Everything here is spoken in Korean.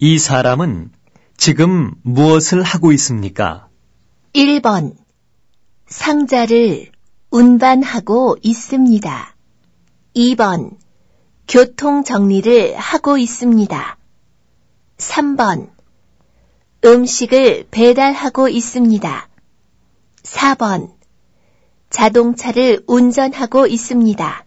이 사람은 지금 무엇을 하고 있습니까? 1번. 상자를 운반하고 있습니다. 2번. 교통 정리를 하고 있습니다. 3번. 음식을 배달하고 있습니다. 4번. 자동차를 운전하고 있습니다.